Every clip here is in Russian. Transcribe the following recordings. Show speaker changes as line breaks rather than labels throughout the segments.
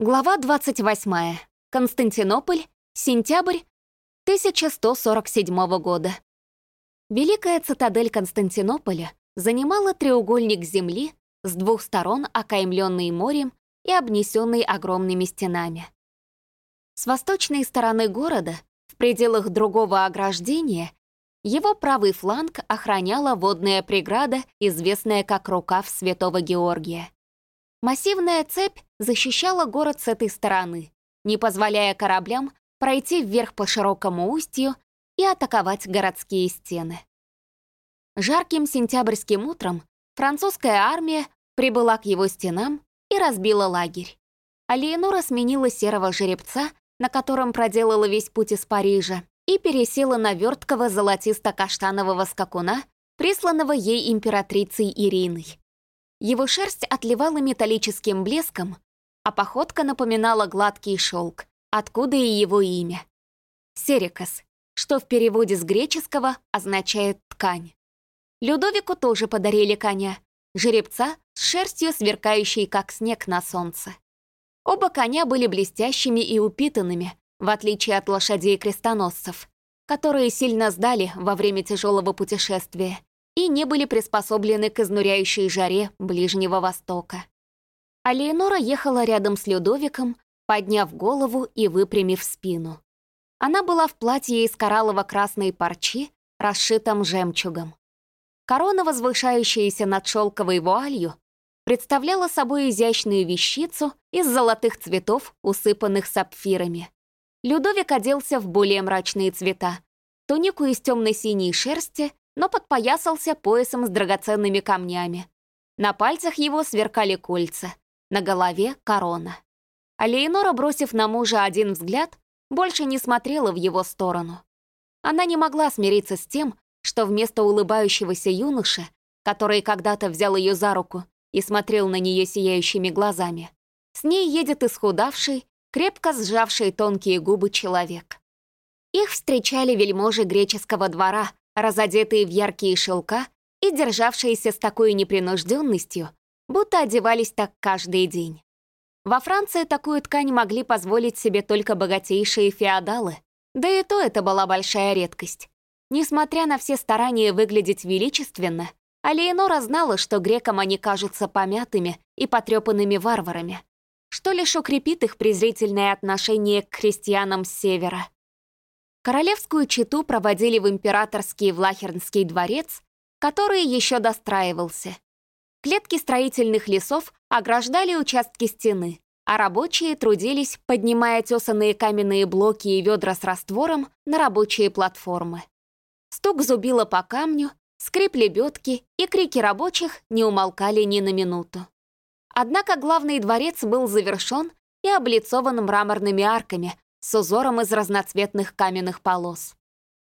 Глава 28. Константинополь. Сентябрь 1147 года. Великая цитадель Константинополя занимала треугольник земли с двух сторон, окаймленный морем и обнесенный огромными стенами. С восточной стороны города, в пределах другого ограждения, его правый фланг охраняла водная преграда, известная как рукав Святого Георгия. Массивная цепь защищала город с этой стороны, не позволяя кораблям пройти вверх по широкому устью и атаковать городские стены. Жарким сентябрьским утром французская армия прибыла к его стенам и разбила лагерь. А сменила серого жеребца, на котором проделала весь путь из Парижа, и пересела на верткого золотисто-каштанового скакуна, присланного ей императрицей Ириной. Его шерсть отливала металлическим блеском, а походка напоминала гладкий шелк, откуда и его имя. Серикас, что в переводе с греческого означает «ткань». Людовику тоже подарили коня, жеребца с шерстью, сверкающей как снег на солнце. Оба коня были блестящими и упитанными, в отличие от лошадей-крестоносцев, которые сильно сдали во время тяжелого путешествия и не были приспособлены к изнуряющей жаре Ближнего Востока. А Леонора ехала рядом с Людовиком, подняв голову и выпрямив спину. Она была в платье из кораллово-красной парчи, расшитом жемчугом. Корона, возвышающаяся над шелковой вуалью, представляла собой изящную вещицу из золотых цветов, усыпанных сапфирами. Людовик оделся в более мрачные цвета, тунику из темно-синей шерсти но подпоясался поясом с драгоценными камнями. На пальцах его сверкали кольца, на голове — корона. А Леонора, бросив на мужа один взгляд, больше не смотрела в его сторону. Она не могла смириться с тем, что вместо улыбающегося юноши, который когда-то взял ее за руку и смотрел на нее сияющими глазами, с ней едет исхудавший, крепко сжавший тонкие губы человек. Их встречали вельможи греческого двора, разодетые в яркие шелка и державшиеся с такой непринужденностью, будто одевались так каждый день. Во Франции такую ткань могли позволить себе только богатейшие феодалы, да и то это была большая редкость. Несмотря на все старания выглядеть величественно, Алиенора знала, что грекам они кажутся помятыми и потрепанными варварами, что лишь укрепит их презрительное отношение к христианам с севера. Королевскую чету проводили в императорский Влахернский дворец, который еще достраивался. Клетки строительных лесов ограждали участки стены, а рабочие трудились, поднимая тесанные каменные блоки и ведра с раствором на рабочие платформы. Стук зубило по камню, скрип лебедки и крики рабочих не умолкали ни на минуту. Однако главный дворец был завершен и облицован мраморными арками, с узором из разноцветных каменных полос.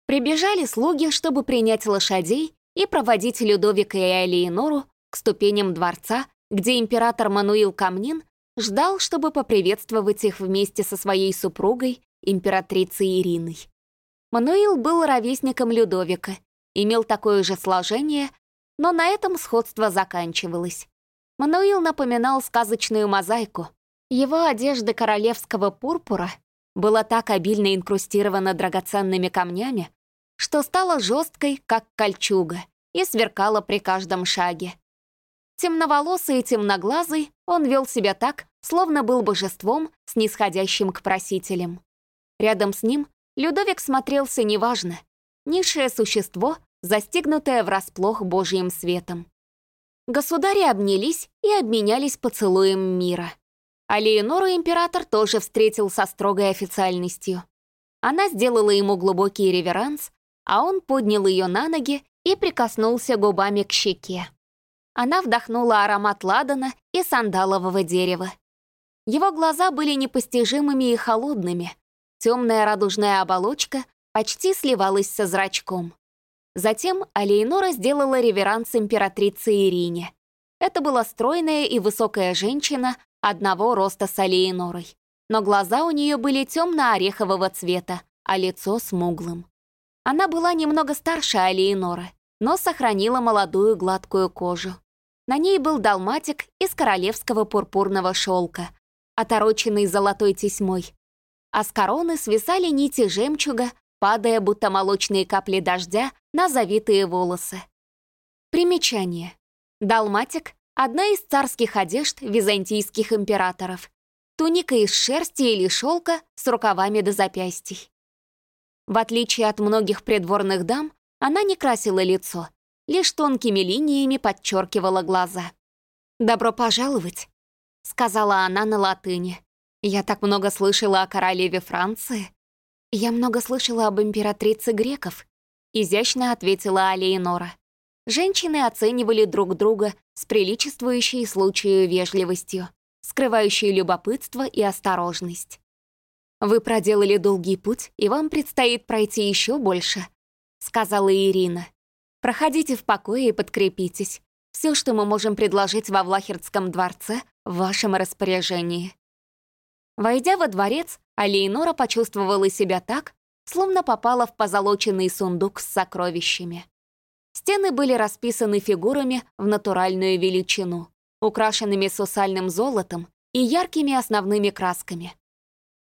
Прибежали слуги, чтобы принять лошадей и проводить Людовика и Алиенору к ступеням дворца, где император Мануил Камнин ждал, чтобы поприветствовать их вместе со своей супругой, императрицей Ириной. Мануил был ровесником Людовика, имел такое же сложение, но на этом сходство заканчивалось. Мануил напоминал сказочную мозаику. Его одежда королевского пурпура была так обильно инкрустирована драгоценными камнями, что стала жесткой, как кольчуга, и сверкала при каждом шаге. Темноволосый и темноглазый, он вел себя так, словно был божеством, снисходящим к просителям. Рядом с ним Людовик смотрелся неважно, низшее существо, застигнутое врасплох Божьим светом. Государи обнялись и обменялись поцелуем мира. А Леонору император тоже встретил со строгой официальностью. Она сделала ему глубокий реверанс, а он поднял ее на ноги и прикоснулся губами к щеке. Она вдохнула аромат ладана и сандалового дерева. Его глаза были непостижимыми и холодными. Темная радужная оболочка почти сливалась со зрачком. Затем Алейнора сделала реверанс императрице Ирине. Это была стройная и высокая женщина одного роста с Алиенорой. Но глаза у нее были темно-орехового цвета, а лицо смуглым. Она была немного старше Алиеноры, но сохранила молодую гладкую кожу. На ней был далматик из королевского пурпурного шелка, отороченный золотой тесьмой, а с короны свисали нити жемчуга, падая будто молочные капли дождя на завитые волосы. Примечание. Далматик — одна из царских одежд византийских императоров. Туника из шерсти или шелка с рукавами до запястий. В отличие от многих придворных дам, она не красила лицо, лишь тонкими линиями подчеркивала глаза. «Добро пожаловать», — сказала она на латыни. «Я так много слышала о королеве Франции». «Я много слышала об императрице греков», — изящно ответила Алиенора. Женщины оценивали друг друга с приличествующей случаю вежливостью, скрывающей любопытство и осторожность. «Вы проделали долгий путь, и вам предстоит пройти еще больше», — сказала Ирина. «Проходите в покое и подкрепитесь. Все, что мы можем предложить во Влахердском дворце, в вашем распоряжении». Войдя во дворец, Алейнора почувствовала себя так, словно попала в позолоченный сундук с сокровищами. Стены были расписаны фигурами в натуральную величину, украшенными сусальным золотом и яркими основными красками.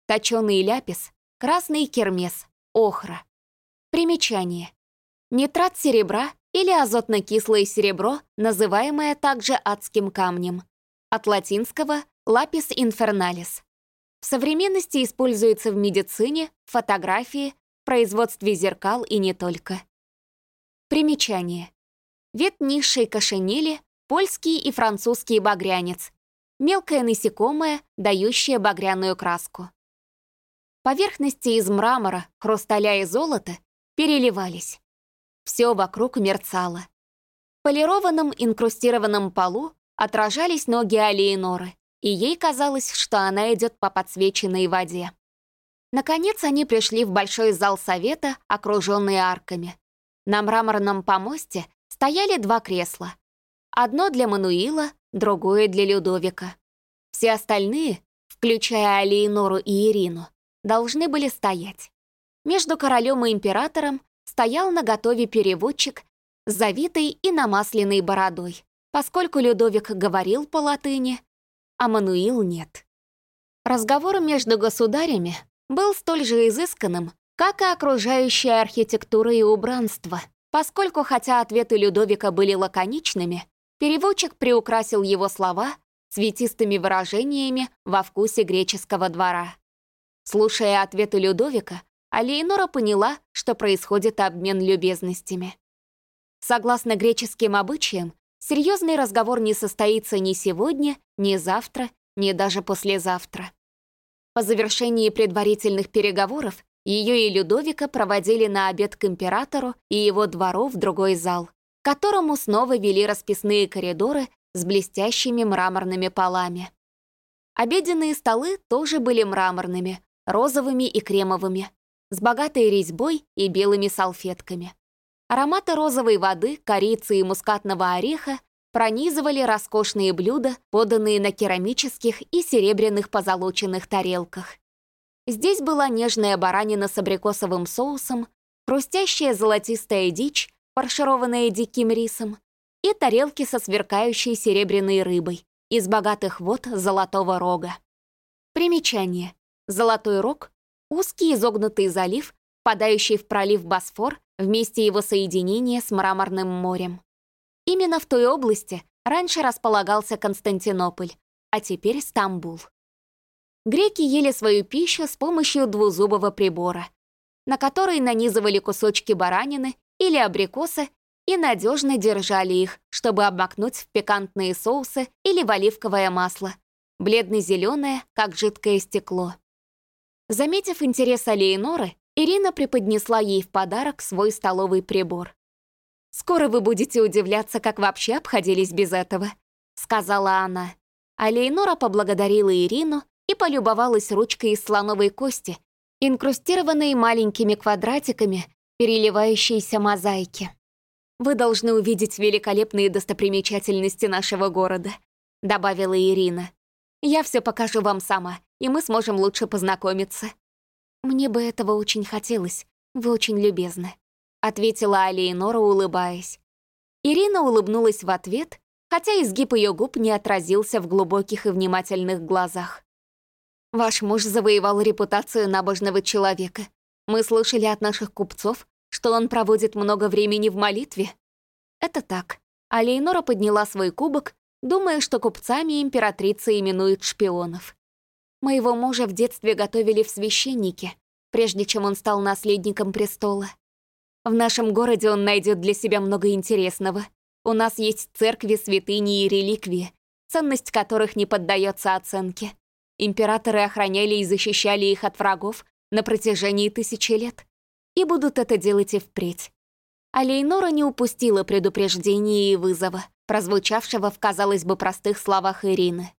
Точёный ляпис, красный кермес, охра. Примечание. Нитрат серебра или азотно-кислое серебро, называемое также адским камнем. От латинского «лапис инферналис». В современности используется в медицине, фотографии, производстве зеркал и не только. Примечание. Вид низшей кошенили, польский и французский багрянец. Мелкое насекомое, дающее багряную краску. Поверхности из мрамора, хрусталя и золота переливались. Все вокруг мерцало. В полированном инкрустированном полу отражались ноги Алиеноры, и ей казалось, что она идет по подсвеченной воде. Наконец они пришли в большой зал совета, окруженный арками. На мраморном помосте стояли два кресла. Одно для Мануила, другое для Людовика. Все остальные, включая Алиенору и Ирину, должны были стоять. Между королем и императором стоял на готове переводчик с завитой и намасленной бородой, поскольку Людовик говорил по латыни, а Мануил нет. Разговор между государями был столь же изысканным, как и окружающая архитектура и убранство, поскольку хотя ответы Людовика были лаконичными, переводчик приукрасил его слова цветистыми выражениями во вкусе греческого двора. Слушая ответы Людовика, Алиенора поняла, что происходит обмен любезностями. Согласно греческим обычаям, серьезный разговор не состоится ни сегодня, ни завтра, ни даже послезавтра. По завершении предварительных переговоров ее и Людовика проводили на обед к императору и его двору в другой зал, к которому снова вели расписные коридоры с блестящими мраморными полами. Обеденные столы тоже были мраморными, розовыми и кремовыми, с богатой резьбой и белыми салфетками. Ароматы розовой воды, корицы и мускатного ореха пронизывали роскошные блюда, поданные на керамических и серебряных позолоченных тарелках. Здесь была нежная баранина с абрикосовым соусом, хрустящая золотистая дичь, фаршированная диким рисом, и тарелки со сверкающей серебряной рыбой из богатых вод Золотого Рога. Примечание. Золотой Рог — узкий изогнутый залив, впадающий в пролив Босфор в месте его соединения с Мраморным морем. Именно в той области раньше располагался Константинополь, а теперь Стамбул. Греки ели свою пищу с помощью двузубого прибора, на который нанизывали кусочки баранины или абрикоса и надежно держали их, чтобы обмакнуть в пикантные соусы или в оливковое масло, бледно-зеленое, как жидкое стекло. Заметив интерес Алиеноры, Ирина преподнесла ей в подарок свой столовый прибор. «Скоро вы будете удивляться, как вообще обходились без этого», — сказала она. Алиенора поблагодарила Ирину и полюбовалась ручкой из слоновой кости, инкрустированной маленькими квадратиками переливающейся мозаики. «Вы должны увидеть великолепные достопримечательности нашего города», — добавила Ирина. «Я все покажу вам сама, и мы сможем лучше познакомиться». «Мне бы этого очень хотелось, вы очень любезны», — ответила Алиенора, улыбаясь. Ирина улыбнулась в ответ, хотя изгиб ее губ не отразился в глубоких и внимательных глазах. Ваш муж завоевал репутацию набожного человека. Мы слышали от наших купцов, что он проводит много времени в молитве. Это так. А Лейнора подняла свой кубок, думая, что купцами императрица именует шпионов. Моего мужа в детстве готовили в священнике, прежде чем он стал наследником престола. В нашем городе он найдет для себя много интересного. У нас есть церкви, святыни и реликвии, ценность которых не поддается оценке. Императоры охраняли и защищали их от врагов на протяжении тысячи лет. И будут это делать и впредь. А Лейнора не упустила предупреждения и вызова, прозвучавшего в, казалось бы, простых словах Ирины.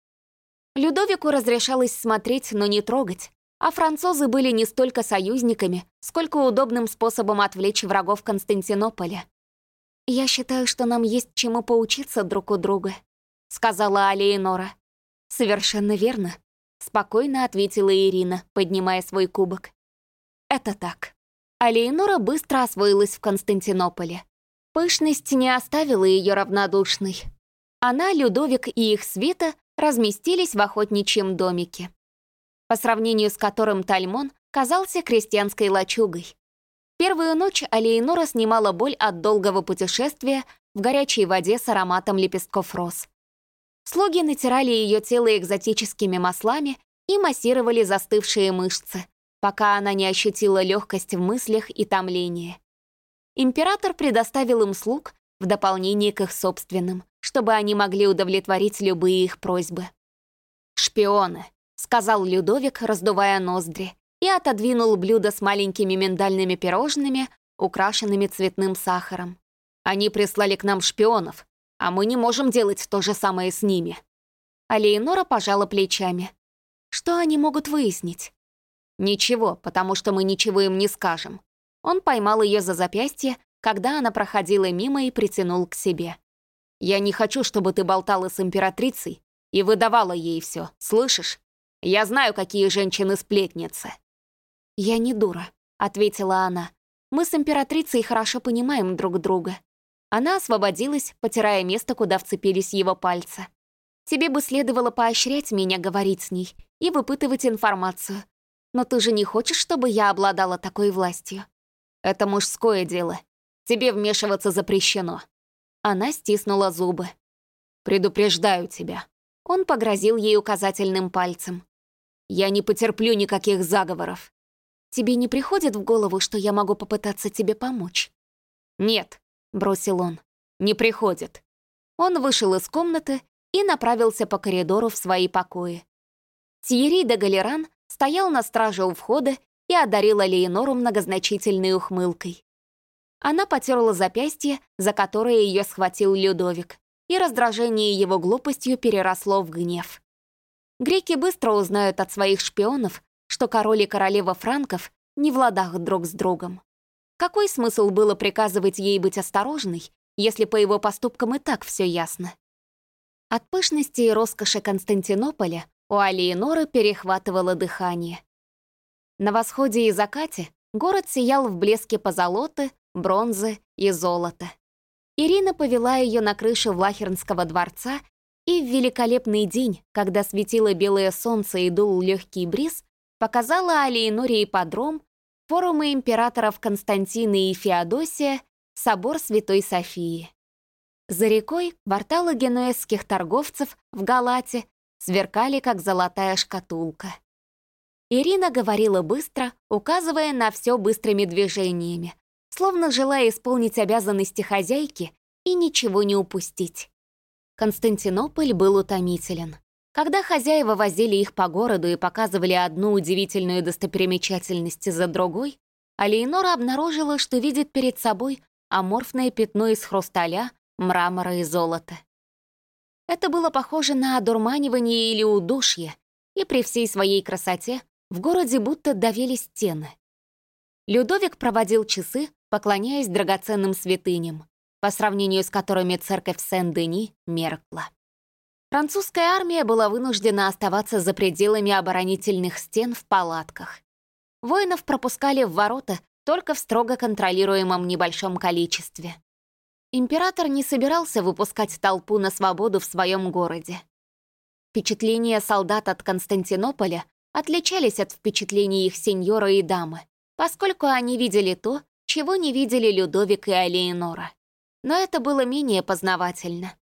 Людовику разрешалось смотреть, но не трогать, а французы были не столько союзниками, сколько удобным способом отвлечь врагов Константинополя. «Я считаю, что нам есть чему поучиться друг у друга», — сказала Алиенора. «Совершенно верно», — спокойно ответила Ирина, поднимая свой кубок. «Это так». Алиенора быстро освоилась в Константинополе. Пышность не оставила ее равнодушной. Она, Людовик и их свита разместились в охотничьем домике, по сравнению с которым Тальмон казался крестьянской лачугой. Первую ночь Алиенора снимала боль от долгого путешествия в горячей воде с ароматом лепестков роз. Слуги натирали ее тело экзотическими маслами и массировали застывшие мышцы, пока она не ощутила легкость в мыслях и томление. Император предоставил им слуг в дополнение к их собственным, чтобы они могли удовлетворить любые их просьбы. «Шпионы», — сказал Людовик, раздувая ноздри, и отодвинул блюдо с маленькими миндальными пирожными, украшенными цветным сахаром. «Они прислали к нам шпионов, а мы не можем делать то же самое с ними». А пожала плечами. «Что они могут выяснить?» «Ничего, потому что мы ничего им не скажем». Он поймал ее за запястье, когда она проходила мимо и притянул к себе. «Я не хочу, чтобы ты болтала с императрицей и выдавала ей все, слышишь? Я знаю, какие женщины сплетницы». «Я не дура», — ответила она. «Мы с императрицей хорошо понимаем друг друга». Она освободилась, потирая место, куда вцепились его пальцы. «Тебе бы следовало поощрять меня говорить с ней и выпытывать информацию. Но ты же не хочешь, чтобы я обладала такой властью?» «Это мужское дело. Тебе вмешиваться запрещено». Она стиснула зубы. «Предупреждаю тебя». Он погрозил ей указательным пальцем. «Я не потерплю никаких заговоров. Тебе не приходит в голову, что я могу попытаться тебе помочь?» «Нет», — бросил он, — «не приходит». Он вышел из комнаты и направился по коридору в свои покои. Тьерри де Галеран стоял на страже у входа и одарил Леонору многозначительной ухмылкой. Она потерла запястье, за которое ее схватил Людовик, и раздражение его глупостью переросло в гнев. Греки быстро узнают от своих шпионов, что король и королева франков не в ладах друг с другом. Какой смысл было приказывать ей быть осторожной, если по его поступкам и так все ясно? От пышности и роскоши Константинополя у Алиеноры перехватывало дыхание. На восходе и закате город сиял в блеске позолоты, бронзы и золота. Ирина повела ее на крышу Влахернского дворца, и в великолепный день, когда светило белое солнце и дул легкий бриз, показала Алиеноре ипподром, форумы императоров Константина и Феодосия, собор Святой Софии. За рекой кварталы генуэзских торговцев в Галате сверкали, как золотая шкатулка. Ирина говорила быстро, указывая на все быстрыми движениями, словно желая исполнить обязанности хозяйки и ничего не упустить. Константинополь был утомителен. Когда хозяева возили их по городу и показывали одну удивительную достопримечательность за другой, Алейнора обнаружила, что видит перед собой аморфное пятно из хрусталя, мрамора и золота. Это было похоже на одурманивание или удушье, и при всей своей красоте в городе будто давили стены. Людовик проводил часы, поклоняясь драгоценным святыням, по сравнению с которыми церковь Сен-Дени меркла. Французская армия была вынуждена оставаться за пределами оборонительных стен в палатках. Воинов пропускали в ворота только в строго контролируемом небольшом количестве. Император не собирался выпускать толпу на свободу в своем городе. Впечатление солдат от Константинополя отличались от впечатлений их сеньора и дамы, поскольку они видели то, чего не видели Людовик и Алеинора. Но это было менее познавательно.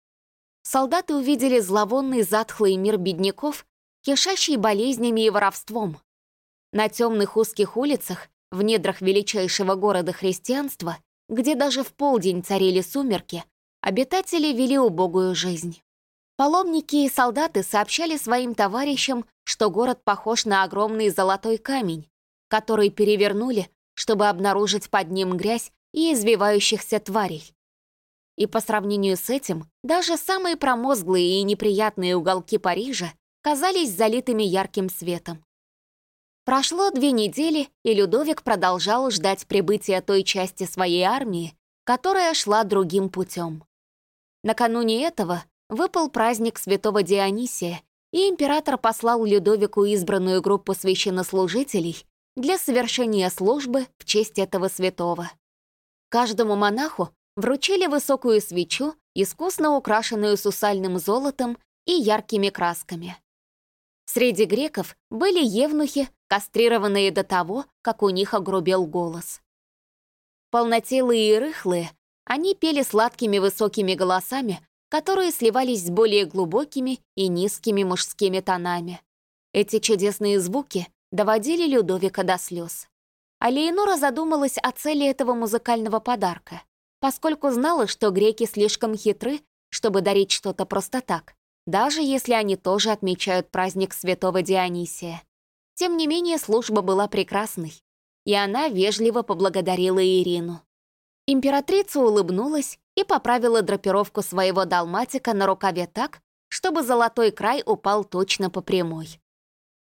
Солдаты увидели зловонный затхлый мир бедняков, кишащий болезнями и воровством. На темных узких улицах, в недрах величайшего города христианства, где даже в полдень царили сумерки, обитатели вели убогую жизнь. Паломники и солдаты сообщали своим товарищам, что город похож на огромный золотой камень, который перевернули, чтобы обнаружить под ним грязь и извивающихся тварей. И по сравнению с этим, даже самые промозглые и неприятные уголки Парижа казались залитыми ярким светом. Прошло две недели, и Людовик продолжал ждать прибытия той части своей армии, которая шла другим путем. Накануне этого выпал праздник святого Дионисия, и император послал Людовику избранную группу священнослужителей для совершения службы в честь этого святого. Каждому монаху вручили высокую свечу, искусно украшенную сусальным золотом и яркими красками. Среди греков были евнухи, кастрированные до того, как у них огрубел голос. Полнотелые и рыхлые, они пели сладкими высокими голосами, которые сливались с более глубокими и низкими мужскими тонами. Эти чудесные звуки доводили Людовика до слез. А Леонора задумалась о цели этого музыкального подарка, поскольку знала, что греки слишком хитры, чтобы дарить что-то просто так, даже если они тоже отмечают праздник святого Дионисия. Тем не менее, служба была прекрасной, и она вежливо поблагодарила Ирину. Императрица улыбнулась и поправила драпировку своего далматика на рукаве так, чтобы золотой край упал точно по прямой.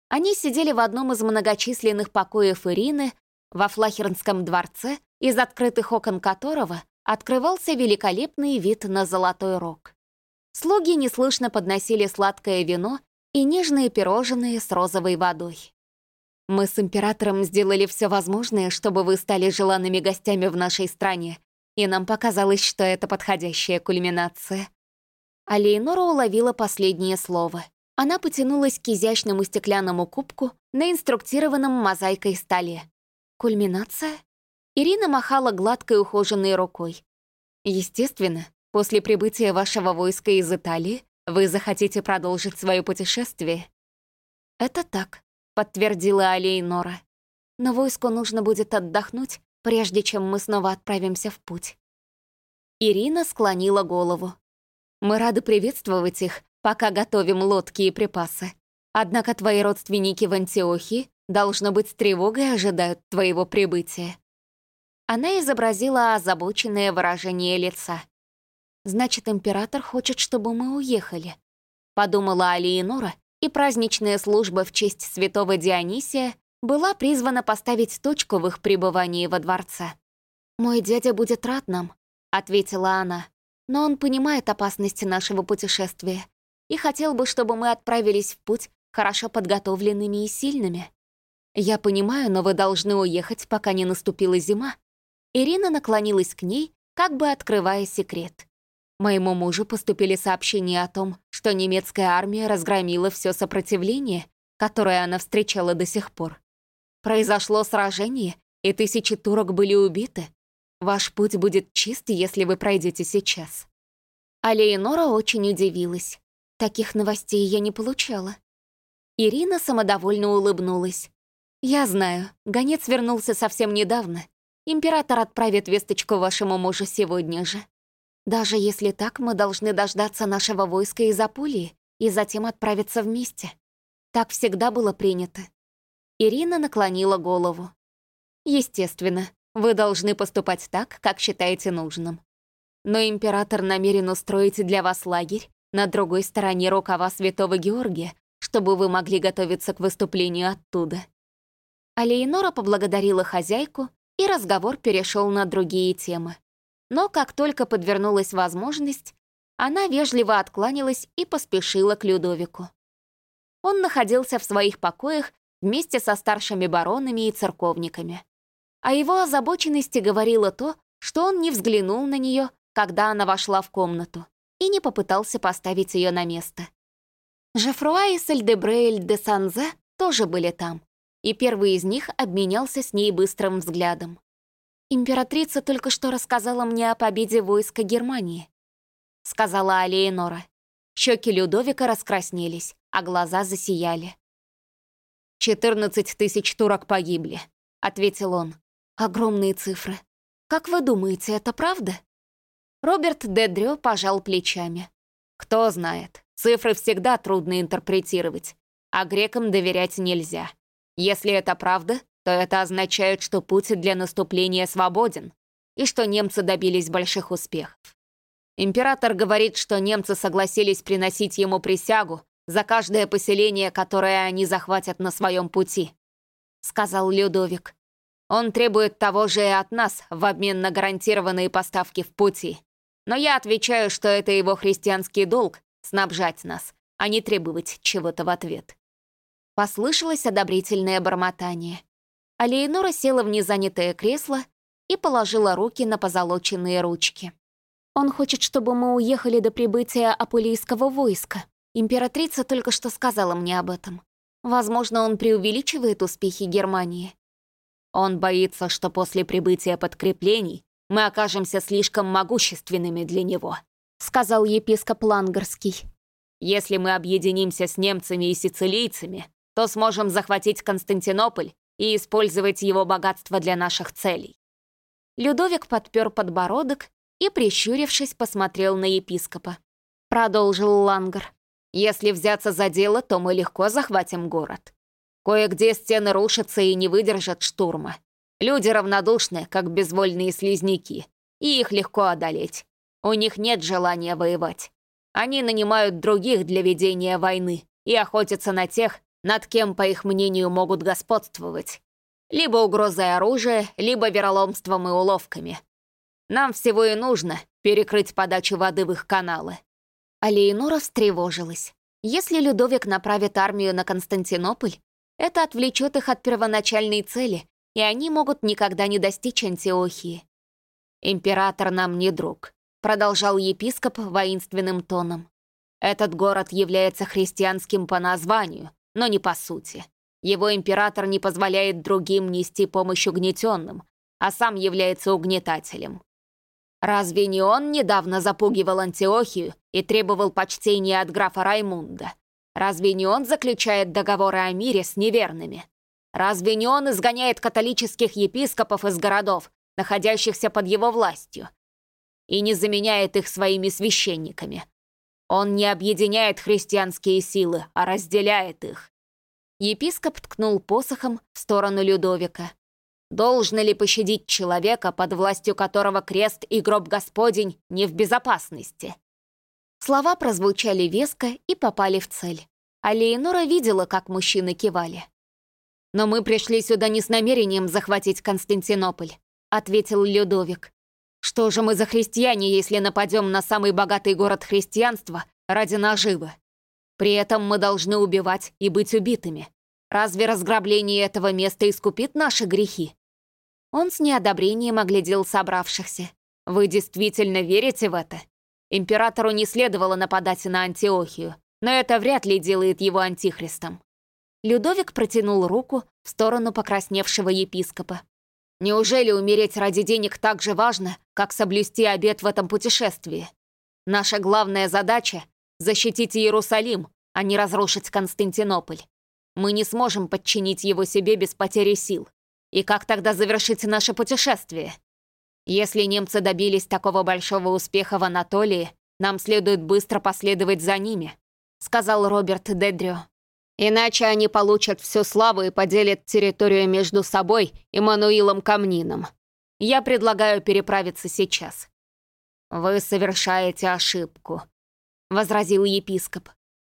Они сидели в одном из многочисленных покоев Ирины во Флахернском дворце, из открытых окон которого открывался великолепный вид на Золотой Рог. Слуги неслышно подносили сладкое вино и нежные пирожные с розовой водой. Мы с императором сделали все возможное, чтобы вы стали желанными гостями в нашей стране, и нам показалось, что это подходящая кульминация. А уловила последнее слово. Она потянулась к изящному стеклянному кубку на инструктированном мозаикой столе. Кульминация? Ирина махала гладкой ухоженной рукой. Естественно, после прибытия вашего войска из Италии вы захотите продолжить свое путешествие. Это так, подтвердила Алейнора. Но войску нужно будет отдохнуть, прежде чем мы снова отправимся в путь. Ирина склонила голову. Мы рады приветствовать их, пока готовим лодки и припасы. Однако твои родственники в Антиохии, должно быть, с тревогой ожидают твоего прибытия. Она изобразила озабоченное выражение лица. «Значит, император хочет, чтобы мы уехали», — подумала Алиенора, и праздничная служба в честь святого Дионисия была призвана поставить точку в их пребывании во дворце. «Мой дядя будет рад нам», — ответила она, «но он понимает опасности нашего путешествия и хотел бы, чтобы мы отправились в путь хорошо подготовленными и сильными. Я понимаю, но вы должны уехать, пока не наступила зима». Ирина наклонилась к ней, как бы открывая секрет. Моему мужу поступили сообщения о том, что немецкая армия разгромила все сопротивление, которое она встречала до сих пор. Произошло сражение, и тысячи турок были убиты. Ваш путь будет чист, если вы пройдете сейчас». А Леонора очень удивилась. Таких новостей я не получала. Ирина самодовольно улыбнулась. «Я знаю, гонец вернулся совсем недавно. Император отправит весточку вашему мужу сегодня же. Даже если так, мы должны дождаться нашего войска из Апулии и затем отправиться вместе. Так всегда было принято. Ирина наклонила голову. «Естественно, вы должны поступать так, как считаете нужным. Но император намерен устроить для вас лагерь на другой стороне рукава Святого Георгия, чтобы вы могли готовиться к выступлению оттуда». А Леонора поблагодарила хозяйку, и разговор перешел на другие темы. Но как только подвернулась возможность, она вежливо откланялась и поспешила к Людовику. Он находился в своих покоях вместе со старшими баронами и церковниками. О его озабоченности говорило то, что он не взглянул на нее, когда она вошла в комнату, и не попытался поставить ее на место. Жефруа и Сальдебрейль де Санзе тоже были там, и первый из них обменялся с ней быстрым взглядом. «Императрица только что рассказала мне о победе войска Германии», — сказала Алеенора. Щеки Людовика раскраснелись, а глаза засияли. «Четырнадцать тысяч турок погибли», — ответил он. «Огромные цифры. Как вы думаете, это правда?» Роберт Дедрё пожал плечами. «Кто знает, цифры всегда трудно интерпретировать, а грекам доверять нельзя. Если это правда, то это означает, что путь для наступления свободен и что немцы добились больших успехов. Император говорит, что немцы согласились приносить ему присягу за каждое поселение, которое они захватят на своем пути», — сказал Людовик. «Он требует того же и от нас в обмен на гарантированные поставки в пути. Но я отвечаю, что это его христианский долг — снабжать нас, а не требовать чего-то в ответ». Послышалось одобрительное бормотание. А Леонора села в незанятое кресло и положила руки на позолоченные ручки. «Он хочет, чтобы мы уехали до прибытия апулийского войска. Императрица только что сказала мне об этом. Возможно, он преувеличивает успехи Германии. Он боится, что после прибытия подкреплений мы окажемся слишком могущественными для него», сказал епископ Лангарский. «Если мы объединимся с немцами и сицилийцами, то сможем захватить Константинополь и использовать его богатство для наших целей». Людовик подпер подбородок и, прищурившись, посмотрел на епископа. Продолжил Лангар. «Если взяться за дело, то мы легко захватим город. Кое-где стены рушатся и не выдержат штурма. Люди равнодушны, как безвольные слизняки, и их легко одолеть. У них нет желания воевать. Они нанимают других для ведения войны и охотятся на тех, над кем, по их мнению, могут господствовать. Либо угрозой оружия, либо вероломством и уловками. Нам всего и нужно перекрыть подачу воды в их каналы». А Лейнора встревожилась. Если Людовик направит армию на Константинополь, это отвлечет их от первоначальной цели, и они могут никогда не достичь Антиохии. «Император нам не друг», — продолжал епископ воинственным тоном. «Этот город является христианским по названию, но не по сути. Его император не позволяет другим нести помощь угнетенным, а сам является угнетателем. Разве не он недавно запугивал Антиохию и требовал почтения от графа Раймунда? Разве не он заключает договоры о мире с неверными? Разве не он изгоняет католических епископов из городов, находящихся под его властью, и не заменяет их своими священниками? Он не объединяет христианские силы, а разделяет их. Епископ ткнул посохом в сторону Людовика. Должно ли пощадить человека, под властью которого крест и гроб Господень не в безопасности? Слова прозвучали веско и попали в цель. А Леонора видела, как мужчины кивали. «Но мы пришли сюда не с намерением захватить Константинополь», — ответил Людовик. «Что же мы за христиане, если нападем на самый богатый город христианства ради наживы? При этом мы должны убивать и быть убитыми. Разве разграбление этого места искупит наши грехи?» Он с неодобрением оглядел собравшихся. «Вы действительно верите в это? Императору не следовало нападать на Антиохию, но это вряд ли делает его антихристом». Людовик протянул руку в сторону покрасневшего епископа. «Неужели умереть ради денег так же важно, как соблюсти обет в этом путешествии? Наша главная задача — защитить Иерусалим, а не разрушить Константинополь. Мы не сможем подчинить его себе без потери сил. И как тогда завершить наше путешествие? Если немцы добились такого большого успеха в Анатолии, нам следует быстро последовать за ними», — сказал Роберт Дедрю. «Иначе они получат всю славу и поделят территорию между собой и Мануилом Камнином. Я предлагаю переправиться сейчас». «Вы совершаете ошибку», — возразил епископ.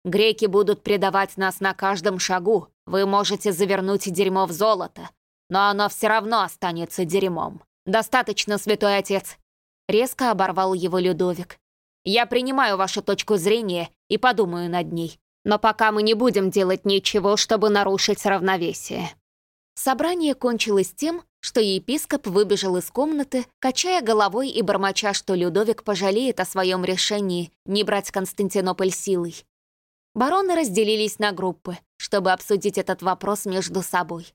«Греки будут предавать нас на каждом шагу. Вы можете завернуть дерьмо в золото, но оно все равно останется дерьмом. Достаточно, святой отец!» Резко оборвал его Людовик. «Я принимаю вашу точку зрения и подумаю над ней. Но пока мы не будем делать ничего, чтобы нарушить равновесие». Собрание кончилось тем, что епископ выбежал из комнаты, качая головой и бормоча, что Людовик пожалеет о своем решении не брать Константинополь силой. Бароны разделились на группы, чтобы обсудить этот вопрос между собой.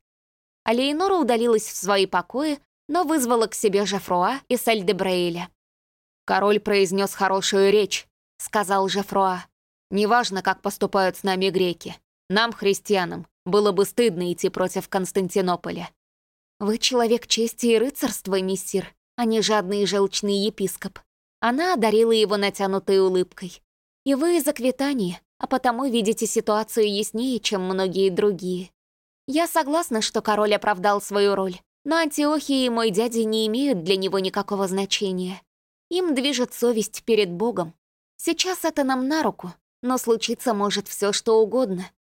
А удалилась в свои покои, но вызвала к себе Жефруа и Сальдебрейля. «Король произнес хорошую речь», — сказал Жефруа. «Неважно, как поступают с нами греки. Нам, христианам, было бы стыдно идти против Константинополя». «Вы человек чести и рыцарства, миссир, а не жадный и желчный епископ». Она одарила его натянутой улыбкой. «И вы из Аквитании, а потому видите ситуацию яснее, чем многие другие. Я согласна, что король оправдал свою роль, но Антиохия и мой дядя не имеют для него никакого значения. Им движет совесть перед Богом. Сейчас это нам на руку, но случиться может все, что угодно.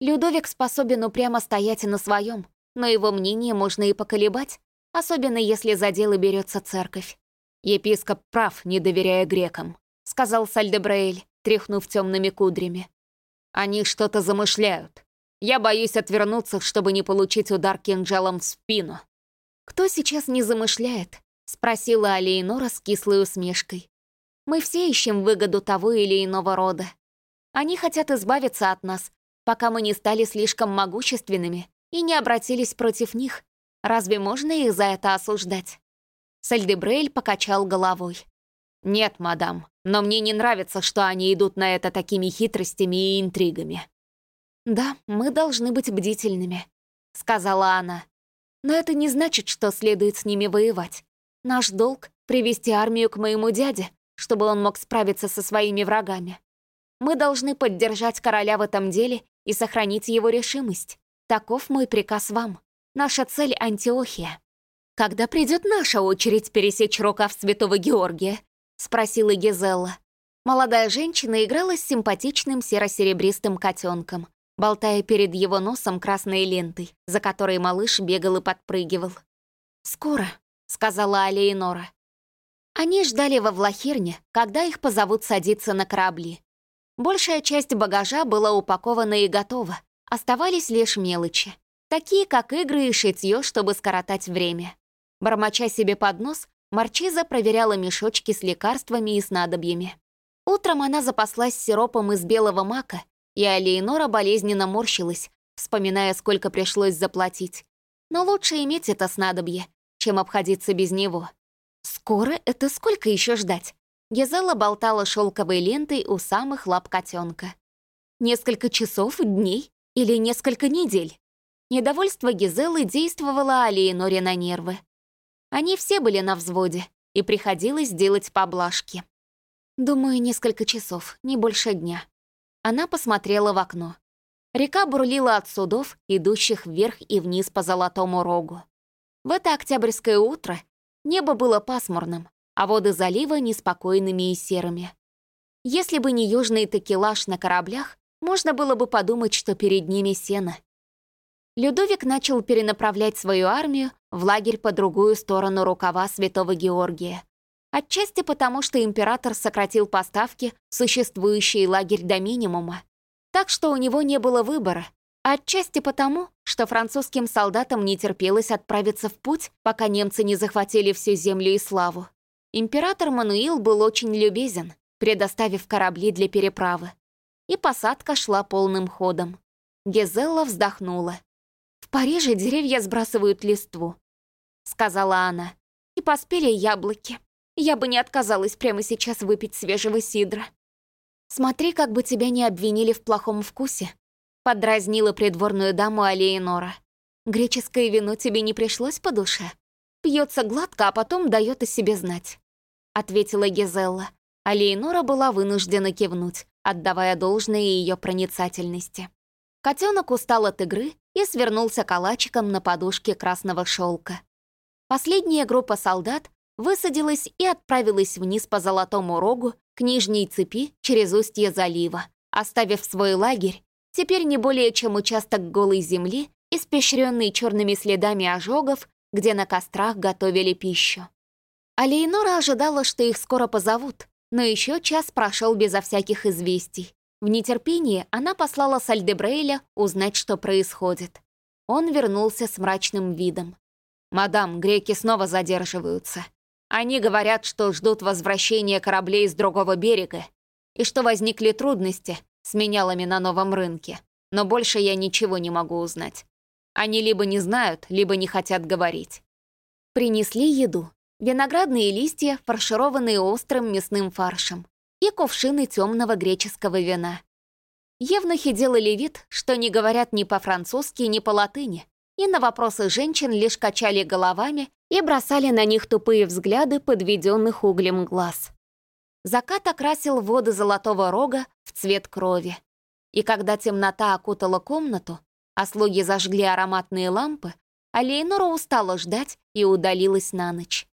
Людовик способен упрямо стоять на своем, но его мнение можно и поколебать, особенно если за дело берется церковь. «Епископ прав, не доверяя грекам», — сказал Сальдебрейль, тряхнув темными кудрями. «Они что-то замышляют. Я боюсь отвернуться, чтобы не получить удар кинжалом в спину». «Кто сейчас не замышляет?» — спросила Алиенора с кислой усмешкой. «Мы все ищем выгоду того или иного рода. Они хотят избавиться от нас, пока мы не стали слишком могущественными и не обратились против них. Разве можно их за это осуждать?» Сальдебрейль покачал головой. «Нет, мадам, но мне не нравится, что они идут на это такими хитростями и интригами». «Да, мы должны быть бдительными», — сказала она. «Но это не значит, что следует с ними воевать. Наш долг — привести армию к моему дяде, чтобы он мог справиться со своими врагами. Мы должны поддержать короля в этом деле и сохранить его решимость. Таков мой приказ вам. Наша цель — Антиохия». «Когда придет наша очередь пересечь рукав святого Георгия?» — спросила Гизелла. Молодая женщина играла с симпатичным серо-серебристым котенком, болтая перед его носом красной лентой, за которой малыш бегал и подпрыгивал. «Скоро», — сказала Алеинора. Они ждали во Влахирне, когда их позовут садиться на корабли. Большая часть багажа была упакована и готова, оставались лишь мелочи, такие как игры и шитье, чтобы скоротать время. Бормоча себе под нос, Марчиза проверяла мешочки с лекарствами и снадобьями. Утром она запаслась сиропом из белого мака, и Алиенора болезненно морщилась, вспоминая, сколько пришлось заплатить. Но лучше иметь это снадобье, чем обходиться без него. Скоро это сколько еще ждать? Гизела болтала шелковой лентой у самых лап котенка. Несколько часов, дней или несколько недель? Недовольство Гизелы действовало Алиеноре на нервы. Они все были на взводе, и приходилось делать поблажки. Думаю, несколько часов, не больше дня. Она посмотрела в окно. Река бурлила от судов, идущих вверх и вниз по Золотому Рогу. В это октябрьское утро небо было пасмурным, а воды залива неспокойными и серыми. Если бы не южный такелаж на кораблях, можно было бы подумать, что перед ними сено. Людовик начал перенаправлять свою армию в лагерь по другую сторону рукава Святого Георгия. Отчасти потому, что император сократил поставки существующий лагерь до минимума, так что у него не было выбора, отчасти потому, что французским солдатам не терпелось отправиться в путь, пока немцы не захватили всю землю и славу. Император Мануил был очень любезен, предоставив корабли для переправы. И посадка шла полным ходом. Гезелла вздохнула. «В Париже деревья сбрасывают листву», — сказала она. «И поспели яблоки. Я бы не отказалась прямо сейчас выпить свежего сидра». «Смотри, как бы тебя не обвинили в плохом вкусе», — подразнила придворную даму Алеинора. «Греческое вино тебе не пришлось по душе? Пьется гладко, а потом дает о себе знать», — ответила Гизелла. Алеинора была вынуждена кивнуть, отдавая должное ее проницательности. Котенок устал от игры и свернулся калачиком на подушке красного шелка. Последняя группа солдат высадилась и отправилась вниз по Золотому Рогу к нижней цепи через устье залива, оставив свой лагерь, теперь не более чем участок голой земли, испещренный черными следами ожогов, где на кострах готовили пищу. А Лейнора ожидала, что их скоро позовут, но еще час прошел безо всяких известий. В нетерпении она послала Сальдебрейля узнать, что происходит. Он вернулся с мрачным видом. «Мадам, греки снова задерживаются. Они говорят, что ждут возвращения кораблей с другого берега, и что возникли трудности, с менялами на новом рынке, но больше я ничего не могу узнать. Они либо не знают, либо не хотят говорить. Принесли еду. Виноградные листья, фаршированные острым мясным фаршем, и кувшины темного греческого вина. Евнухи делали вид, что не говорят ни по-французски, ни по-латыни, и на вопросы женщин лишь качали головами и бросали на них тупые взгляды подведенных углем глаз. Закат окрасил воды Золотого Рога в цвет крови. И когда темнота окутала комнату, а слуги зажгли ароматные лампы, Алейнора устала ждать и удалилась на ночь.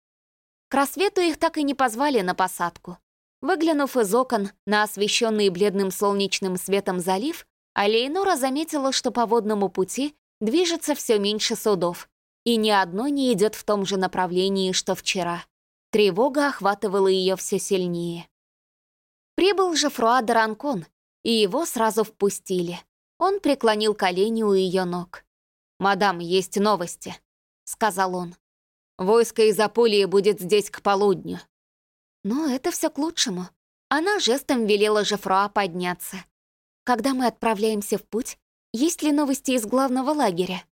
Рассвету их так и не позвали на посадку. Выглянув из окон на освещенный бледным солнечным светом залив, Алейнора заметила, что по водному пути движется все меньше судов, и ни одно не идет в том же направлении, что вчера. Тревога охватывала ее все сильнее. Прибыл же Фруа Даранкон, и его сразу впустили. Он преклонил колени у ее ног. «Мадам, есть новости», — сказал он. «Войско из Апулии будет здесь к полудню». Но это все к лучшему. Она жестом велела Жефруа подняться. «Когда мы отправляемся в путь, есть ли новости из главного лагеря?»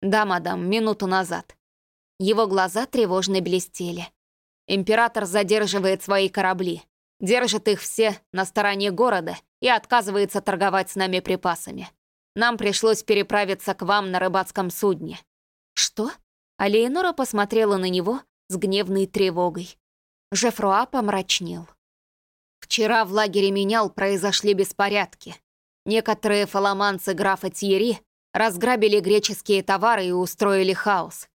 «Да, мадам, минуту назад». Его глаза тревожно блестели. Император задерживает свои корабли, держит их все на стороне города и отказывается торговать с нами припасами. Нам пришлось переправиться к вам на рыбацком судне». «Что?» А Леонора посмотрела на него с гневной тревогой. Жефруа помрачнел. «Вчера в лагере менял произошли беспорядки. Некоторые фаламанцы графа Тьери разграбили греческие товары и устроили хаос.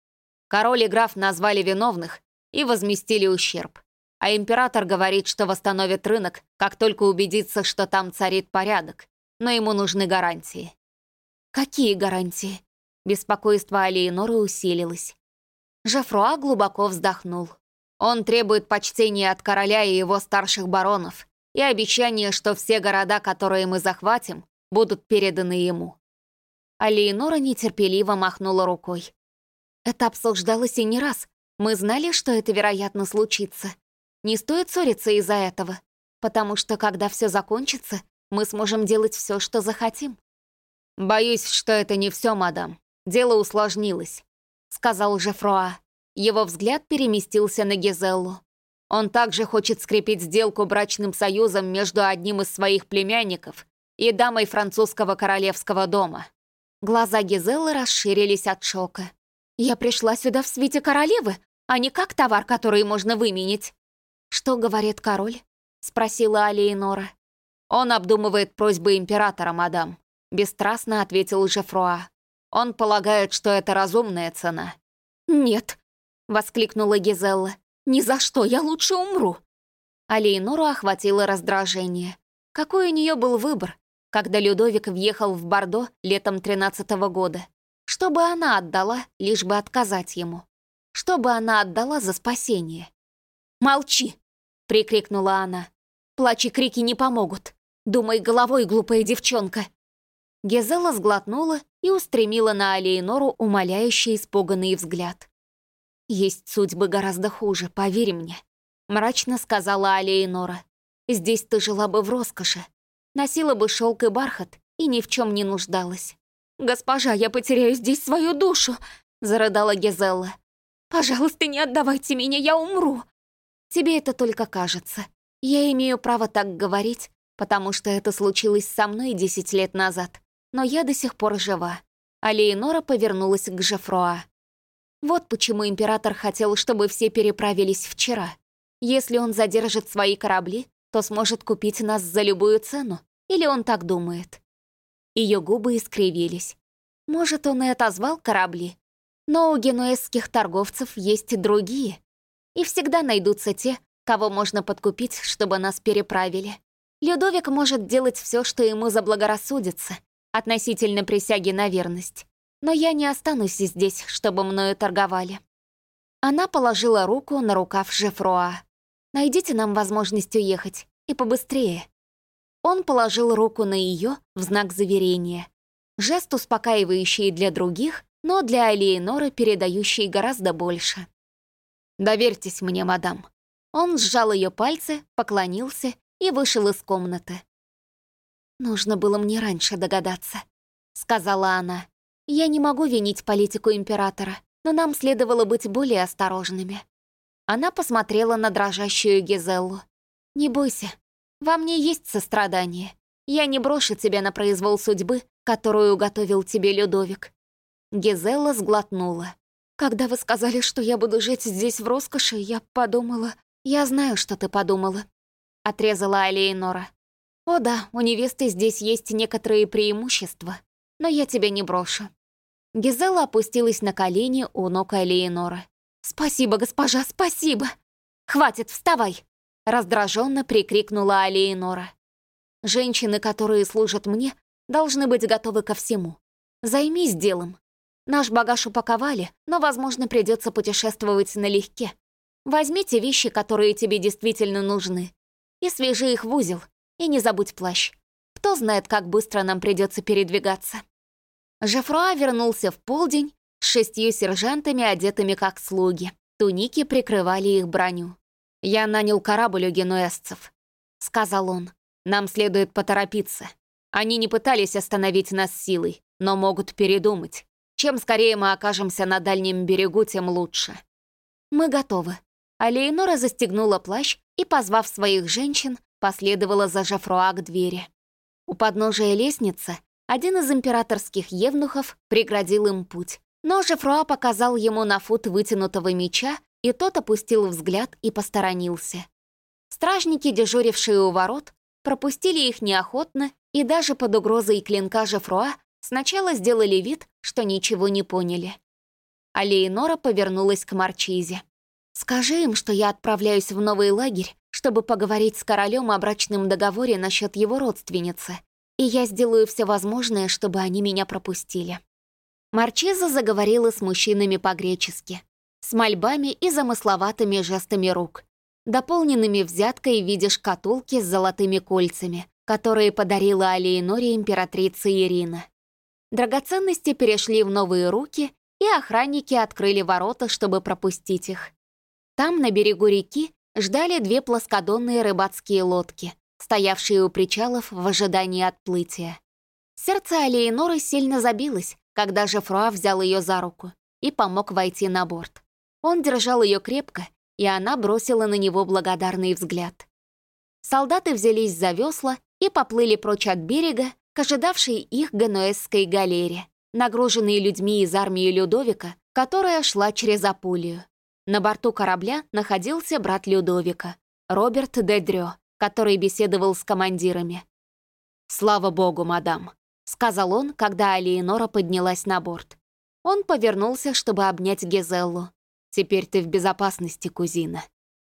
Король и граф назвали виновных и возместили ущерб. А император говорит, что восстановит рынок, как только убедится, что там царит порядок, но ему нужны гарантии. Какие гарантии? Беспокойство Алиеноры усилилось. Жафруа глубоко вздохнул. Он требует почтения от короля и его старших баронов и обещания, что все города, которые мы захватим, будут переданы ему. Алиенора нетерпеливо махнула рукой. Это обсуждалось и не раз, мы знали, что это, вероятно, случится. Не стоит ссориться из-за этого, потому что, когда все закончится, мы сможем делать все, что захотим». «Боюсь, что это не все, мадам. Дело усложнилось», — сказал Жефруа. Его взгляд переместился на Гизеллу. Он также хочет скрепить сделку брачным союзом между одним из своих племянников и дамой французского королевского дома. Глаза Гизеллы расширились от шока. «Я пришла сюда в свете королевы, а не как товар, который можно выменить». «Что говорит король?» — спросила Алиенора. «Он обдумывает просьбы императора, мадам», — бесстрастно ответил Жефруа. «Он полагает, что это разумная цена». «Нет», — воскликнула Гизелла. «Ни за что, я лучше умру». Алиенору охватило раздражение. Какой у нее был выбор, когда Людовик въехал в Бордо летом 13 -го года? Что бы она отдала, лишь бы отказать ему? Что бы она отдала за спасение? «Молчи!» — прикрикнула она. «Плач и крики не помогут. Думай головой, глупая девчонка!» Гезела сглотнула и устремила на Алиенору умоляющий испуганный взгляд. «Есть судьбы гораздо хуже, поверь мне», — мрачно сказала Алиенора. «Здесь ты жила бы в роскоши, носила бы шелк и бархат и ни в чем не нуждалась». «Госпожа, я потеряю здесь свою душу», — зарыдала Гезелла. «Пожалуйста, не отдавайте меня, я умру!» «Тебе это только кажется. Я имею право так говорить, потому что это случилось со мной десять лет назад, но я до сих пор жива». А Леонора повернулась к Жефруа. «Вот почему император хотел, чтобы все переправились вчера. Если он задержит свои корабли, то сможет купить нас за любую цену. Или он так думает?» Ее губы искривились. Может, он и отозвал корабли, но у генуэзских торговцев есть другие. И всегда найдутся те, кого можно подкупить, чтобы нас переправили. Людовик может делать все, что ему заблагорассудится, относительно присяги на верность. Но я не останусь здесь, чтобы мною торговали. Она положила руку на рукав Жефруа. «Найдите нам возможность уехать, и побыстрее». Он положил руку на ее в знак заверения. Жест, успокаивающий для других, но для Алиеноры передающей гораздо больше. «Доверьтесь мне, мадам». Он сжал ее пальцы, поклонился и вышел из комнаты. «Нужно было мне раньше догадаться», — сказала она. «Я не могу винить политику императора, но нам следовало быть более осторожными». Она посмотрела на дрожащую Гизеллу. «Не бойся, во мне есть сострадание. Я не брошу тебя на произвол судьбы, которую уготовил тебе Людовик». Гизелла сглотнула. «Когда вы сказали, что я буду жить здесь в роскоши, я подумала...» «Я знаю, что ты подумала», — отрезала Алиенора. «О да, у невесты здесь есть некоторые преимущества, но я тебя не брошу». Гизела опустилась на колени у ног Алиенора. «Спасибо, госпожа, спасибо! Хватит, вставай!» Раздраженно прикрикнула Алиенора. «Женщины, которые служат мне, должны быть готовы ко всему. Займись делом. Наш багаж упаковали, но, возможно, придется путешествовать налегке. Возьмите вещи, которые тебе действительно нужны, и свяжи их в узел, и не забудь плащ. Кто знает, как быстро нам придется передвигаться». Жефруа вернулся в полдень с шестью сержантами, одетыми как слуги. Туники прикрывали их броню. «Я нанял корабль у генуэзцев», — сказал он. «Нам следует поторопиться. Они не пытались остановить нас силой, но могут передумать. Чем скорее мы окажемся на дальнем берегу, тем лучше». «Мы готовы». А застегнула плащ и, позвав своих женщин, последовала за Жафруа к двери. У подножия лестницы один из императорских евнухов преградил им путь, но Жефруа показал ему на фут вытянутого меча, и тот опустил взгляд и посторонился. Стражники, дежурившие у ворот, пропустили их неохотно и даже под угрозой клинка Жефруа сначала сделали вид, что ничего не поняли. А Леонора повернулась к Марчизе. «Скажи им, что я отправляюсь в новый лагерь, чтобы поговорить с королем о брачном договоре насчет его родственницы, и я сделаю все возможное, чтобы они меня пропустили». Марчиза заговорила с мужчинами по-гречески, с мольбами и замысловатыми жестами рук, дополненными взяткой в виде шкатулки с золотыми кольцами, которые подарила Алиеноре императрица Ирина. Драгоценности перешли в новые руки, и охранники открыли ворота, чтобы пропустить их. Там, на берегу реки, ждали две плоскодонные рыбацкие лодки, стоявшие у причалов в ожидании отплытия. Сердце Алиеноры сильно забилось, когда же Фруа взял ее за руку и помог войти на борт. Он держал ее крепко, и она бросила на него благодарный взгляд. Солдаты взялись за весла и поплыли прочь от берега к ожидавшей их генуэзской галере, нагруженной людьми из армии Людовика, которая шла через Апулию. На борту корабля находился брат Людовика, Роберт Дедрё, который беседовал с командирами. «Слава богу, мадам», — сказал он, когда Алиенора поднялась на борт. Он повернулся, чтобы обнять Гизеллу. «Теперь ты в безопасности, кузина».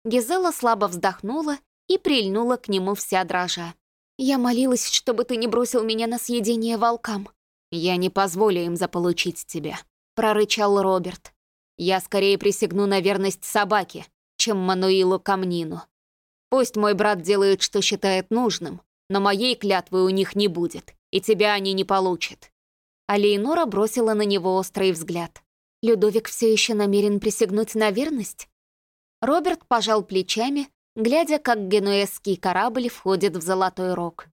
Гизелла слабо вздохнула и прильнула к нему вся дрожа. «Я молилась, чтобы ты не бросил меня на съедение волкам». «Я не позволю им заполучить тебя», — прорычал Роберт. «Я скорее присягну на верность собаке, чем Мануилу Камнину. Пусть мой брат делает, что считает нужным, но моей клятвы у них не будет и тебя они не получат». А Лейнора бросила на него острый взгляд. «Людовик все еще намерен присягнуть на верность?» Роберт пожал плечами, глядя, как генуэзский корабль входит в Золотой Рог.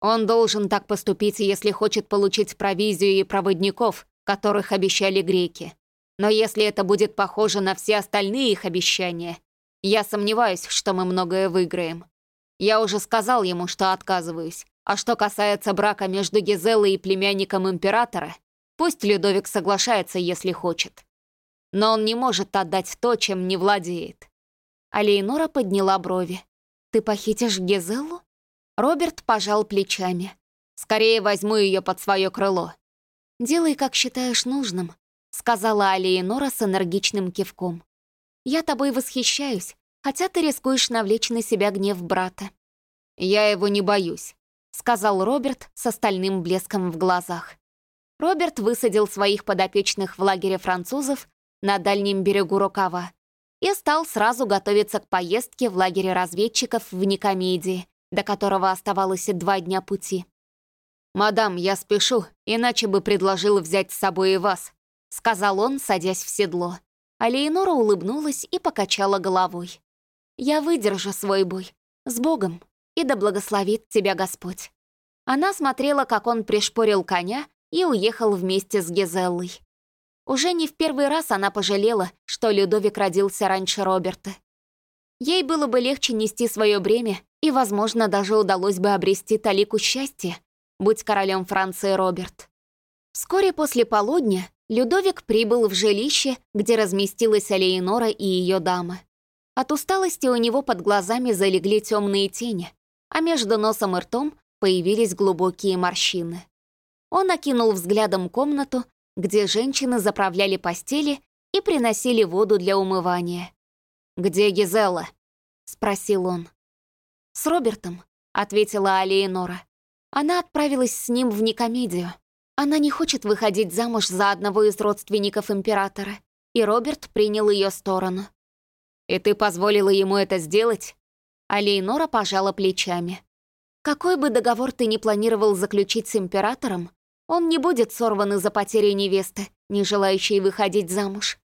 «Он должен так поступить, если хочет получить провизию и проводников, которых обещали греки. Но если это будет похоже на все остальные их обещания, я сомневаюсь, что мы многое выиграем. Я уже сказал ему, что отказываюсь, а что касается брака между Гизеллой и племянником императора, пусть Людовик соглашается, если хочет. Но он не может отдать то, чем не владеет. А подняла брови. «Ты похитишь Гизеллу?» Роберт пожал плечами. «Скорее возьму ее под свое крыло». «Делай, как считаешь нужным», — сказала Алиенора с энергичным кивком. «Я тобой восхищаюсь, хотя ты рискуешь навлечь на себя гнев брата». «Я его не боюсь. — сказал Роберт с остальным блеском в глазах. Роберт высадил своих подопечных в лагере французов на дальнем берегу рукава и стал сразу готовиться к поездке в лагере разведчиков в Никомедии, до которого оставалось два дня пути. «Мадам, я спешу, иначе бы предложил взять с собой и вас», — сказал он, садясь в седло. А Леонора улыбнулась и покачала головой. «Я выдержу свой бой. С Богом!» и да благословит тебя Господь». Она смотрела, как он пришпорил коня и уехал вместе с Гизеллой. Уже не в первый раз она пожалела, что Людовик родился раньше Роберта. Ей было бы легче нести свое бремя, и, возможно, даже удалось бы обрести талику счастья, будь королем Франции Роберт. Вскоре после полудня Людовик прибыл в жилище, где разместилась Алеинора и ее дама. От усталости у него под глазами залегли темные тени, а между носом и ртом появились глубокие морщины. Он окинул взглядом комнату, где женщины заправляли постели и приносили воду для умывания. «Где Гизелла?» — спросил он. «С Робертом», — ответила Алиенора. Она отправилась с ним в Никомедию. Она не хочет выходить замуж за одного из родственников императора, и Роберт принял ее сторону. «И ты позволила ему это сделать?» Алиенора пожала плечами. «Какой бы договор ты ни планировал заключить с императором, он не будет сорван из-за потери невесты, не желающей выходить замуж».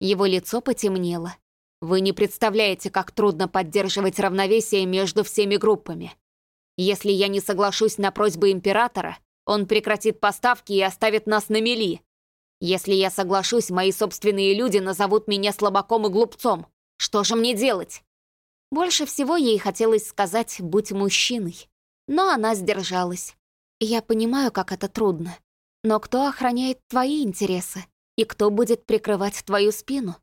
Его лицо потемнело. «Вы не представляете, как трудно поддерживать равновесие между всеми группами. Если я не соглашусь на просьбы императора, он прекратит поставки и оставит нас на мели. Если я соглашусь, мои собственные люди назовут меня слабаком и глупцом. Что же мне делать?» Больше всего ей хотелось сказать «будь мужчиной». Но она сдержалась. «Я понимаю, как это трудно. Но кто охраняет твои интересы? И кто будет прикрывать твою спину?»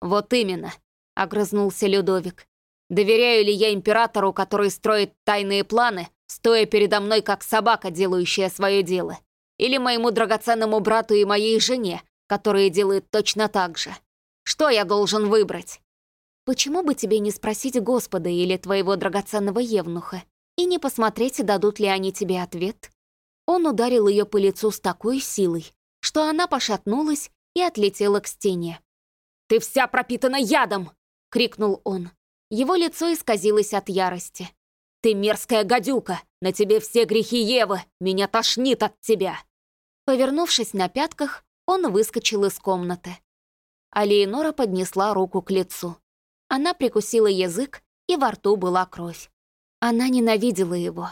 «Вот именно», — огрызнулся Людовик. «Доверяю ли я императору, который строит тайные планы, стоя передо мной как собака, делающая свое дело? Или моему драгоценному брату и моей жене, которые делают точно так же? Что я должен выбрать?» Почему бы тебе не спросить Господа или твоего драгоценного Евнуха и не посмотреть, дадут ли они тебе ответ? Он ударил ее по лицу с такой силой, что она пошатнулась и отлетела к стене. «Ты вся пропитана ядом!» — крикнул он. Его лицо исказилось от ярости. «Ты мерзкая гадюка! На тебе все грехи Евы! Меня тошнит от тебя!» Повернувшись на пятках, он выскочил из комнаты. А Леонора поднесла руку к лицу. Она прикусила язык, и во рту была кровь. Она ненавидела его.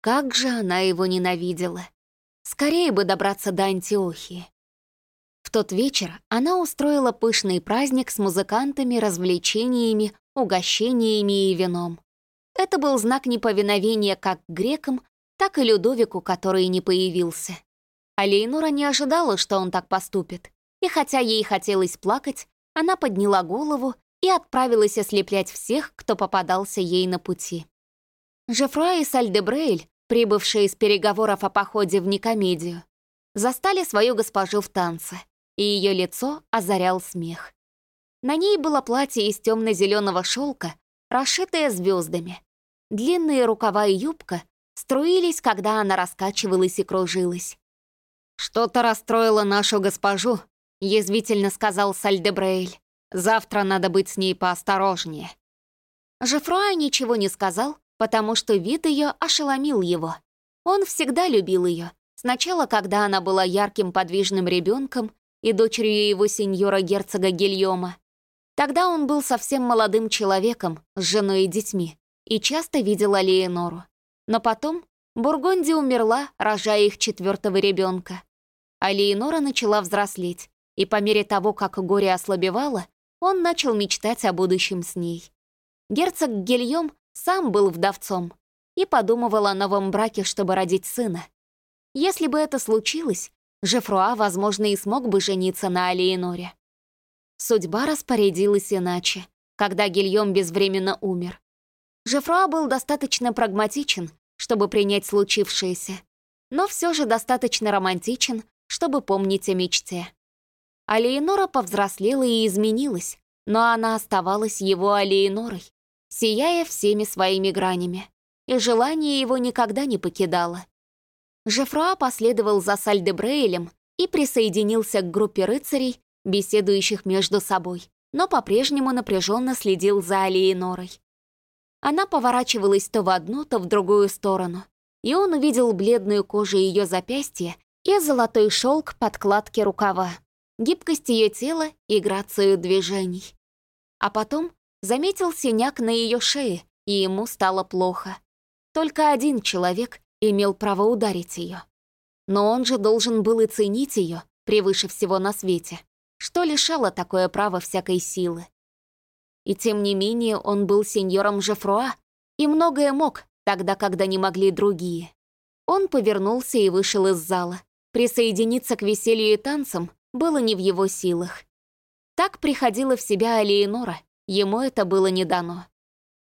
Как же она его ненавидела. Скорее бы добраться до Антиохии. В тот вечер она устроила пышный праздник с музыкантами, развлечениями, угощениями и вином. Это был знак неповиновения как грекам, так и Людовику, который не появился. А не ожидала, что он так поступит. И хотя ей хотелось плакать, она подняла голову и отправилась ослеплять всех, кто попадался ей на пути. Жефруа и Сальдебрейль, прибывшие из переговоров о походе в Никомедию, застали свою госпожу в танце, и ее лицо озарял смех. На ней было платье из темно-зеленого шелка, расшитое звездами. Длинные рукава и юбка струились, когда она раскачивалась и кружилась. «Что-то расстроило нашу госпожу», — язвительно сказал Сальдебрейль. Завтра надо быть с ней поосторожнее». Жефруа ничего не сказал, потому что вид ее ошеломил его. Он всегда любил ее. Сначала, когда она была ярким подвижным ребенком и дочерью его сеньора-герцога Гильома. Тогда он был совсем молодым человеком, с женой и детьми, и часто видел Алиенору. Но потом Бургунди умерла, рожая их четвертого ребенка. Алиенора начала взрослеть, и по мере того, как горе ослабевало, он начал мечтать о будущем с ней. Герцог Гильем сам был вдовцом и подумывал о новом браке, чтобы родить сына. Если бы это случилось, Жефруа, возможно, и смог бы жениться на Алиеноре. Судьба распорядилась иначе, когда Гильем безвременно умер. Жефруа был достаточно прагматичен, чтобы принять случившееся, но все же достаточно романтичен, чтобы помнить о мечте. Алиенора повзрослела и изменилась, но она оставалась его Алиенорой, сияя всеми своими гранями, и желание его никогда не покидало. Жефруа последовал за Сальдебрейлем и присоединился к группе рыцарей, беседующих между собой, но по-прежнему напряженно следил за Алиенорой. Она поворачивалась то в одну, то в другую сторону, и он увидел бледную кожу ее запястья и золотой шелк подкладки рукава гибкость ее тела и грацию движений. А потом заметил синяк на ее шее, и ему стало плохо. Только один человек имел право ударить ее. Но он же должен был и ценить ее превыше всего на свете, что лишало такое право всякой силы. И тем не менее он был сеньором Жефруа и многое мог, тогда, когда не могли другие. Он повернулся и вышел из зала. Присоединиться к веселью и танцам было не в его силах. Так приходила в себя Алиенора, ему это было не дано.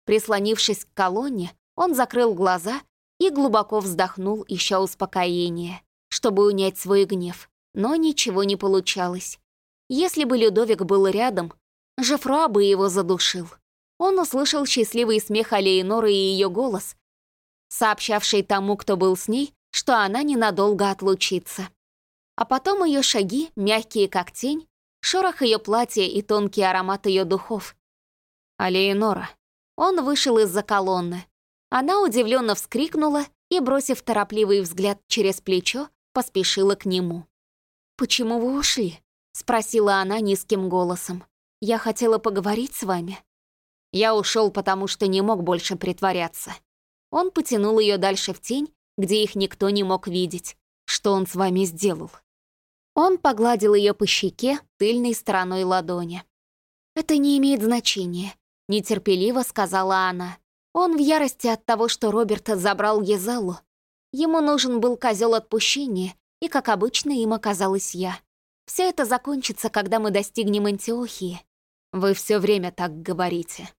Прислонившись к колонне, он закрыл глаза и глубоко вздохнул, ища успокоения, чтобы унять свой гнев. Но ничего не получалось. Если бы Людовик был рядом, Жефруа бы его задушил. Он услышал счастливый смех Алиеноры и ее голос, сообщавший тому, кто был с ней, что она ненадолго отлучится. А потом ее шаги, мягкие как тень, шорох ее платья и тонкий аромат ее духов. Алиенора. Он вышел из-за колонны. Она удивленно вскрикнула и, бросив торопливый взгляд через плечо, поспешила к нему. «Почему вы ушли?» — спросила она низким голосом. «Я хотела поговорить с вами». Я ушел, потому что не мог больше притворяться. Он потянул ее дальше в тень, где их никто не мог видеть. Что он с вами сделал? Он погладил ее по щеке тыльной стороной ладони. «Это не имеет значения», — нетерпеливо сказала она. Он в ярости от того, что Роберт забрал Езалу. Ему нужен был козел отпущения, и, как обычно, им оказалась я. Все это закончится, когда мы достигнем Антиохии. Вы все время так говорите.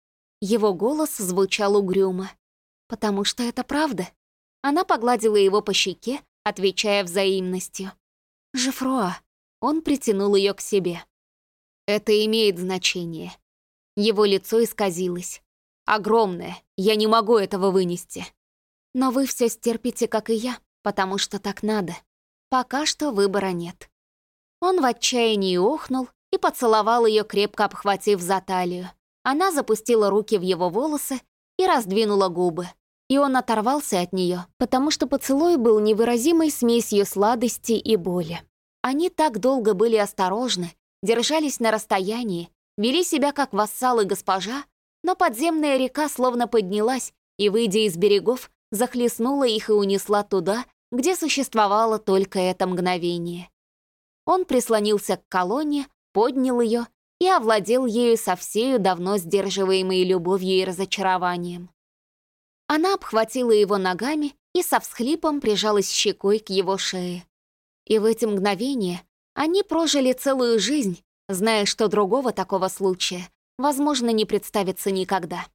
Его голос звучал угрюмо. Потому что это правда. Она погладила его по щеке, отвечая взаимностью. «Жефруа». Он притянул ее к себе. «Это имеет значение». Его лицо исказилось. «Огромное. Я не могу этого вынести». «Но вы все стерпите, как и я, потому что так надо. Пока что выбора нет». Он в отчаянии охнул и поцеловал ее, крепко обхватив за талию. Она запустила руки в его волосы и раздвинула губы и он оторвался от нее, потому что поцелуй был невыразимой смесью сладости и боли. Они так долго были осторожны, держались на расстоянии, вели себя как вассал и госпожа, но подземная река словно поднялась и, выйдя из берегов, захлестнула их и унесла туда, где существовало только это мгновение. Он прислонился к колонне, поднял ее и овладел ею со всею давно сдерживаемой любовью и разочарованием. Она обхватила его ногами и со всхлипом прижалась щекой к его шее. И в эти мгновения они прожили целую жизнь, зная, что другого такого случая, возможно, не представится никогда.